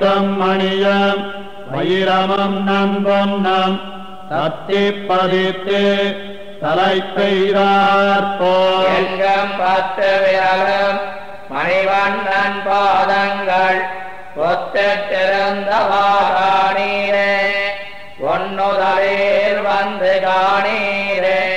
முத்தம் மணியம் வைரமம் நம்பொன்னம் தத்தி பதித்து தலை பெய்தார் போல். பத்து விரலும் மணிவண்ணன் பாதங்கள் ஒத்திருந்த வாராணீரே ஒன்னுதலில் வந்து காணீரே.